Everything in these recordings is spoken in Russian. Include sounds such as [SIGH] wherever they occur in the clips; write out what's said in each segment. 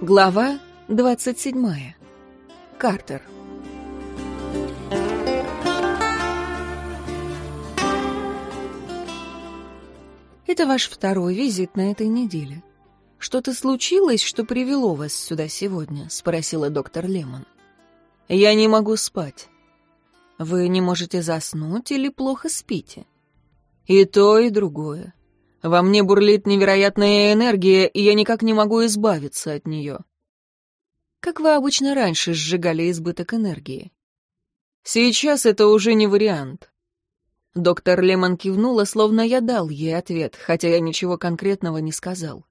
Глава 27. Картер. Это ваш второй визит на этой неделе. Что-то случилось, что привело вас сюда сегодня? спросила доктор Лемон. Я не могу спать. Вы не можете заснуть или плохо спите? И то, и другое. Во мне бурлит невероятная энергия, и я никак не могу избавиться от нее. Как вы обычно раньше сжигали избыток энергии? Сейчас это уже не вариант. Доктор Лемон кивнула, словно я дал ей ответ, хотя я ничего конкретного не сказал.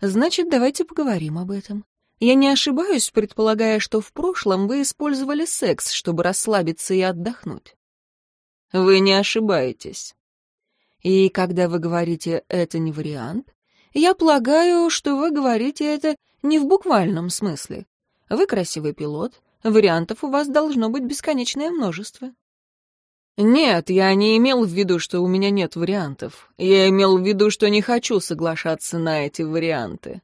Значит, давайте поговорим об этом. Я не ошибаюсь, предполагая, что в прошлом вы использовали секс, чтобы расслабиться и отдохнуть. Вы не ошибаетесь. И когда вы говорите «это не вариант», я полагаю, что вы говорите это не в буквальном смысле. Вы красивый пилот, вариантов у вас должно быть бесконечное множество. Нет, я не имел в виду, что у меня нет вариантов. Я имел в виду, что не хочу соглашаться на эти варианты.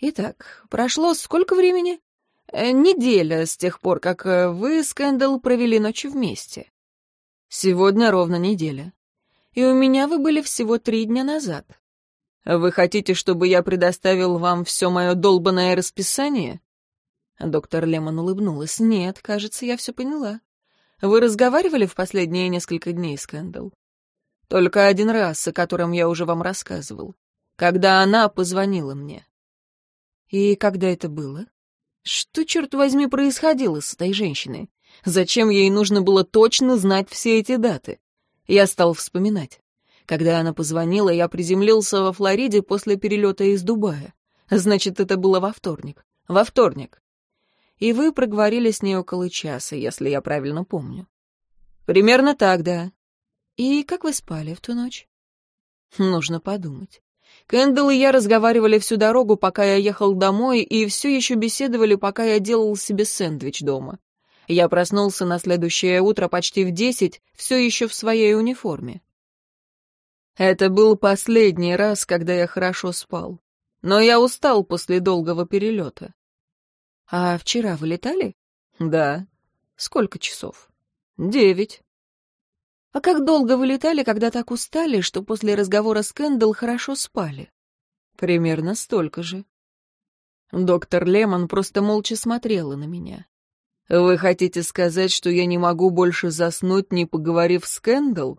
Итак, прошло сколько времени? Э, неделя с тех пор, как э, вы с Кэндалл провели ночи вместе. Сегодня ровно неделя и у меня вы были всего три дня назад. Вы хотите, чтобы я предоставил вам все мое долбанное расписание?» Доктор Лемон улыбнулась. «Нет, кажется, я все поняла. Вы разговаривали в последние несколько дней с Кэндалл?» «Только один раз, о котором я уже вам рассказывал. Когда она позвонила мне». «И когда это было?» «Что, черт возьми, происходило с этой женщиной? Зачем ей нужно было точно знать все эти даты?» Я стал вспоминать. Когда она позвонила, я приземлился во Флориде после перелета из Дубая. Значит, это было во вторник. Во вторник. И вы проговорили с ней около часа, если я правильно помню. Примерно так, да. И как вы спали в ту ночь? Нужно подумать. Кэндалл и я разговаривали всю дорогу, пока я ехал домой, и все еще беседовали, пока я делал себе сэндвич дома. Я проснулся на следующее утро почти в десять, все еще в своей униформе. Это был последний раз, когда я хорошо спал. Но я устал после долгого перелета. А вчера вы летали? Да. Сколько часов? Девять. А как долго вы летали, когда так устали, что после разговора с Кэндалл хорошо спали? Примерно столько же. Доктор Лемон просто молча смотрела на меня. Вы хотите сказать, что я не могу больше заснуть, не поговорив с Кэндалл?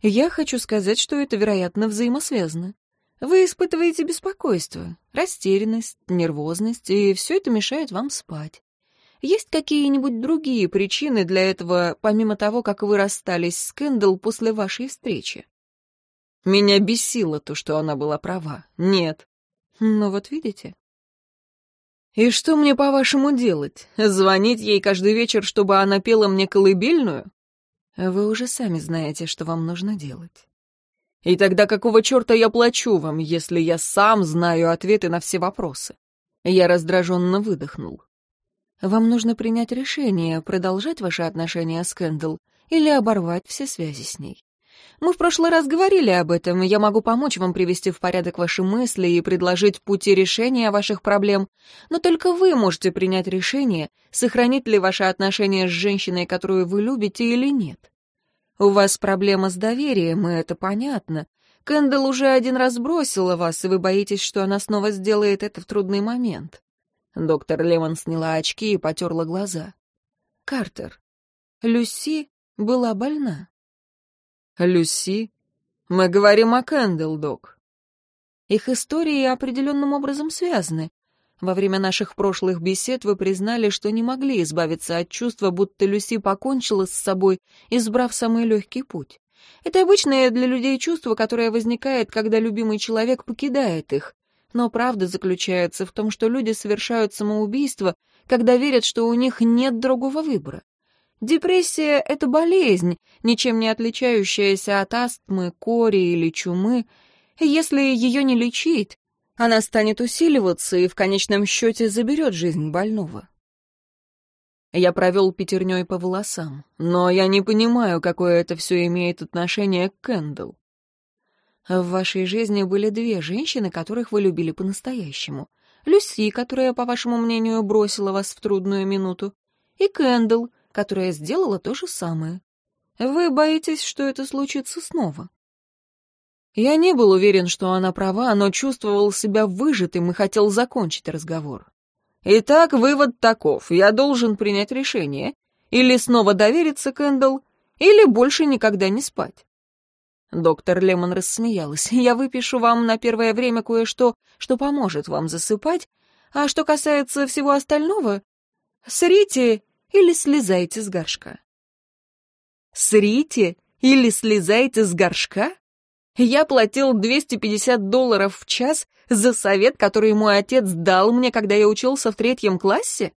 Я хочу сказать, что это, вероятно, взаимосвязано. Вы испытываете беспокойство, растерянность, нервозность, и все это мешает вам спать. Есть какие-нибудь другие причины для этого, помимо того, как вы расстались с Кэндалл после вашей встречи? Меня бесило то, что она была права. Нет. Ну вот видите, «И что мне, по-вашему, делать? Звонить ей каждый вечер, чтобы она пела мне колыбельную?» «Вы уже сами знаете, что вам нужно делать». «И тогда какого черта я плачу вам, если я сам знаю ответы на все вопросы?» Я раздраженно выдохнул. «Вам нужно принять решение, продолжать ваши отношения с Кэндалл или оборвать все связи с ней. Мы в прошлый раз говорили об этом, я могу помочь вам привести в порядок ваши мысли и предложить пути решения ваших проблем, но только вы можете принять решение, сохранить ли ваши отношения с женщиной, которую вы любите, или нет. У вас проблема с доверием, и это понятно. Кэндалл уже один раз бросила вас, и вы боитесь, что она снова сделает это в трудный момент. Доктор Лемон сняла очки и потерла глаза. Картер, Люси была больна. Люси? Мы говорим о Кэндл, док. Их истории определенным образом связаны. Во время наших прошлых бесед вы признали, что не могли избавиться от чувства, будто Люси покончила с собой, избрав самый легкий путь. Это обычное для людей чувство, которое возникает, когда любимый человек покидает их. Но правда заключается в том, что люди совершают самоубийство, когда верят, что у них нет другого выбора. Депрессия — это болезнь, ничем не отличающаяся от астмы, кори или чумы. Если ее не лечить, она станет усиливаться и в конечном счете заберет жизнь больного. Я провел пятерней по волосам, но я не понимаю, какое это все имеет отношение к Кэндалл. В вашей жизни были две женщины, которых вы любили по-настоящему. Люси, которая, по вашему мнению, бросила вас в трудную минуту, и Кэндл, которая сделала то же самое. Вы боитесь, что это случится снова?» Я не был уверен, что она права, но чувствовал себя выжатым и хотел закончить разговор. Итак, вывод таков. Я должен принять решение. Или снова довериться Кэндалл, или больше никогда не спать. Доктор Лемон рассмеялась. [LAUGHS] «Я выпишу вам на первое время кое-что, что поможет вам засыпать, а что касается всего остального, срите или слезайте с горшка». «Срите или слезайте с горшка?» Я платил 250 долларов в час за совет, который мой отец дал мне, когда я учился в третьем классе?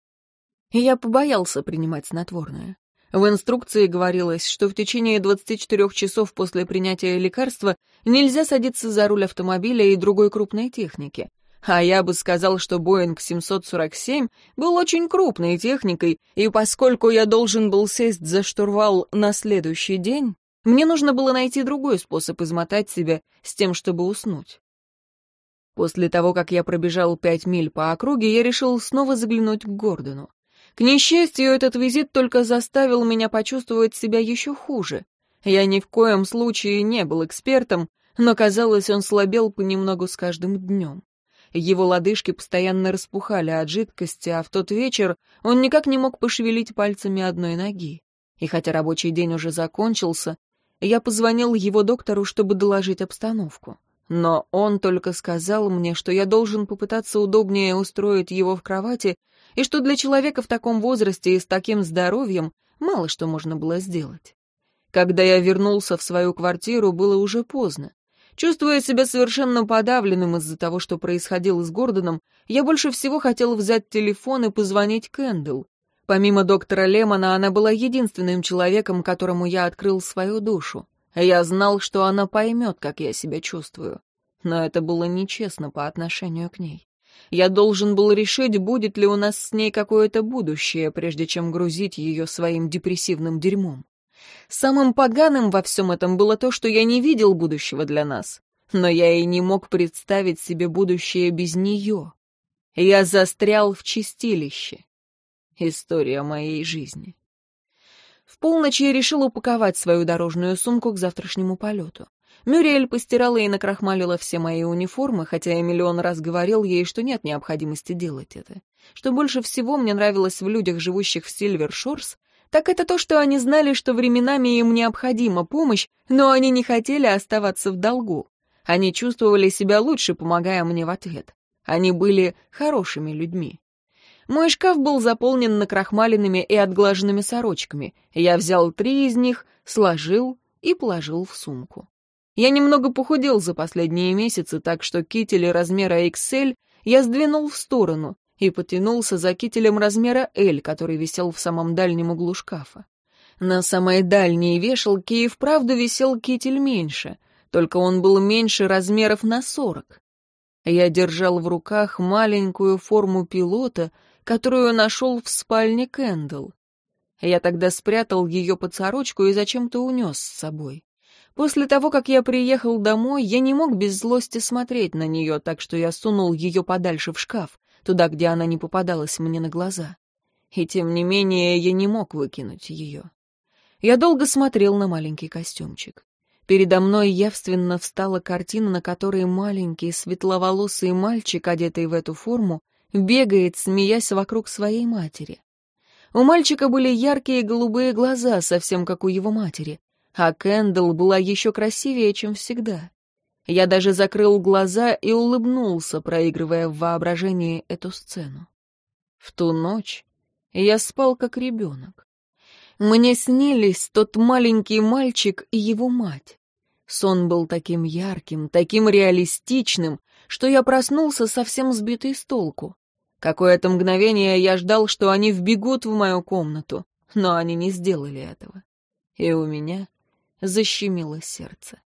Я побоялся принимать снотворное. В инструкции говорилось, что в течение 24 часов после принятия лекарства нельзя садиться за руль автомобиля и другой крупной техники. А я бы сказал, что Боинг 747 был очень крупной техникой, и поскольку я должен был сесть за штурвал на следующий день, мне нужно было найти другой способ измотать себя с тем, чтобы уснуть. После того, как я пробежал пять миль по округе, я решил снова заглянуть к Гордону. К несчастью, этот визит только заставил меня почувствовать себя еще хуже. Я ни в коем случае не был экспертом, но, казалось, он слабел понемногу с каждым днем. Его лодыжки постоянно распухали от жидкости, а в тот вечер он никак не мог пошевелить пальцами одной ноги. И хотя рабочий день уже закончился, я позвонил его доктору, чтобы доложить обстановку. Но он только сказал мне, что я должен попытаться удобнее устроить его в кровати, и что для человека в таком возрасте и с таким здоровьем мало что можно было сделать. Когда я вернулся в свою квартиру, было уже поздно. Чувствуя себя совершенно подавленным из-за того, что происходило с Гордоном, я больше всего хотел взять телефон и позвонить Кэндл. Помимо доктора Лемона, она была единственным человеком, которому я открыл свою душу. Я знал, что она поймет, как я себя чувствую. Но это было нечестно по отношению к ней. Я должен был решить, будет ли у нас с ней какое-то будущее, прежде чем грузить ее своим депрессивным дерьмом. Самым поганым во всем этом было то, что я не видел будущего для нас. Но я и не мог представить себе будущее без нее. Я застрял в чистилище. История моей жизни. В полночь я решил упаковать свою дорожную сумку к завтрашнему полету. Мюриэль постирала и накрахмалила все мои униформы, хотя я миллион раз говорил ей, что нет необходимости делать это. Что больше всего мне нравилось в людях, живущих в Сильвер-Шорс, так это то, что они знали, что временами им необходима помощь, но они не хотели оставаться в долгу. Они чувствовали себя лучше, помогая мне в ответ. Они были хорошими людьми. Мой шкаф был заполнен накрахмаленными и отглаженными сорочками. Я взял три из них, сложил и положил в сумку. Я немного похудел за последние месяцы, так что кители размера XL я сдвинул в сторону и потянулся за кителем размера L, который висел в самом дальнем углу шкафа. На самой дальней вешалке и вправду висел китель меньше, только он был меньше размеров на сорок. Я держал в руках маленькую форму пилота, которую нашел в спальне Кэндл. Я тогда спрятал ее под сорочку и зачем-то унес с собой. После того, как я приехал домой, я не мог без злости смотреть на нее, так что я сунул ее подальше в шкаф, туда, где она не попадалась мне на глаза. И тем не менее я не мог выкинуть ее. Я долго смотрел на маленький костюмчик. Передо мной явственно встала картина, на которой маленький светловолосый мальчик, одетый в эту форму, бегает, смеясь вокруг своей матери. У мальчика были яркие голубые глаза, совсем как у его матери, а Кэндл была еще красивее, чем всегда. Я даже закрыл глаза и улыбнулся, проигрывая в воображении эту сцену. В ту ночь я спал как ребенок. Мне снились тот маленький мальчик и его мать. Сон был таким ярким, таким реалистичным, что я проснулся совсем сбитый с толку. Какое-то мгновение я ждал, что они вбегут в мою комнату, но они не сделали этого. И у меня защемило сердце.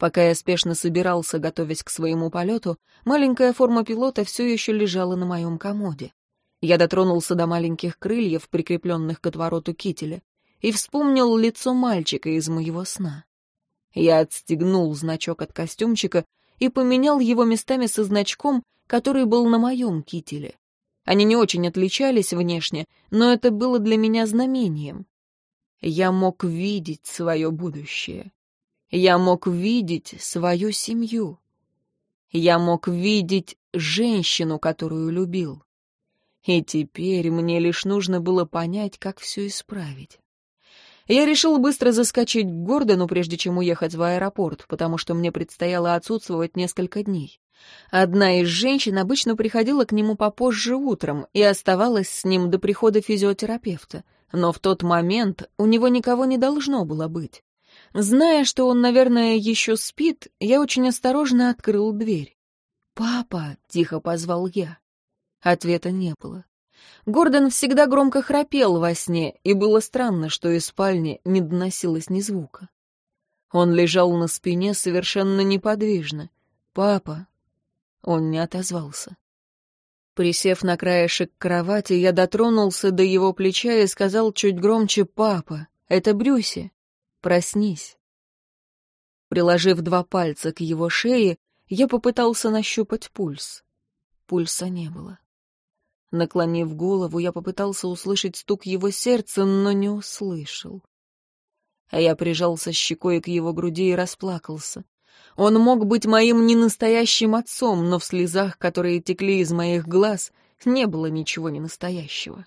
Пока я спешно собирался, готовясь к своему полету, маленькая форма пилота все еще лежала на моем комоде. Я дотронулся до маленьких крыльев, прикрепленных к отвороту кителя, и вспомнил лицо мальчика из моего сна. Я отстегнул значок от костюмчика и поменял его местами со значком, который был на моем кителе. Они не очень отличались внешне, но это было для меня знамением. Я мог видеть свое будущее. Я мог видеть свою семью. Я мог видеть женщину, которую любил. И теперь мне лишь нужно было понять, как все исправить. Я решил быстро заскочить к Гордону, прежде чем уехать в аэропорт, потому что мне предстояло отсутствовать несколько дней. Одна из женщин обычно приходила к нему попозже утром и оставалась с ним до прихода физиотерапевта, но в тот момент у него никого не должно было быть. Зная, что он, наверное, еще спит, я очень осторожно открыл дверь. «Папа!» — тихо позвал я. Ответа не было. Гордон всегда громко храпел во сне, и было странно, что из спальни не доносилось ни звука. Он лежал на спине совершенно неподвижно. «Папа!» Он не отозвался. Присев на краешек кровати, я дотронулся до его плеча и сказал чуть громче «Папа, это Брюси, проснись». Приложив два пальца к его шее, я попытался нащупать пульс. Пульса не было. Наклонив голову, я попытался услышать стук его сердца, но не услышал. А я прижался щекой к его груди и расплакался. Он мог быть моим ненастоящим отцом, но в слезах, которые текли из моих глаз, не было ничего ненастоящего.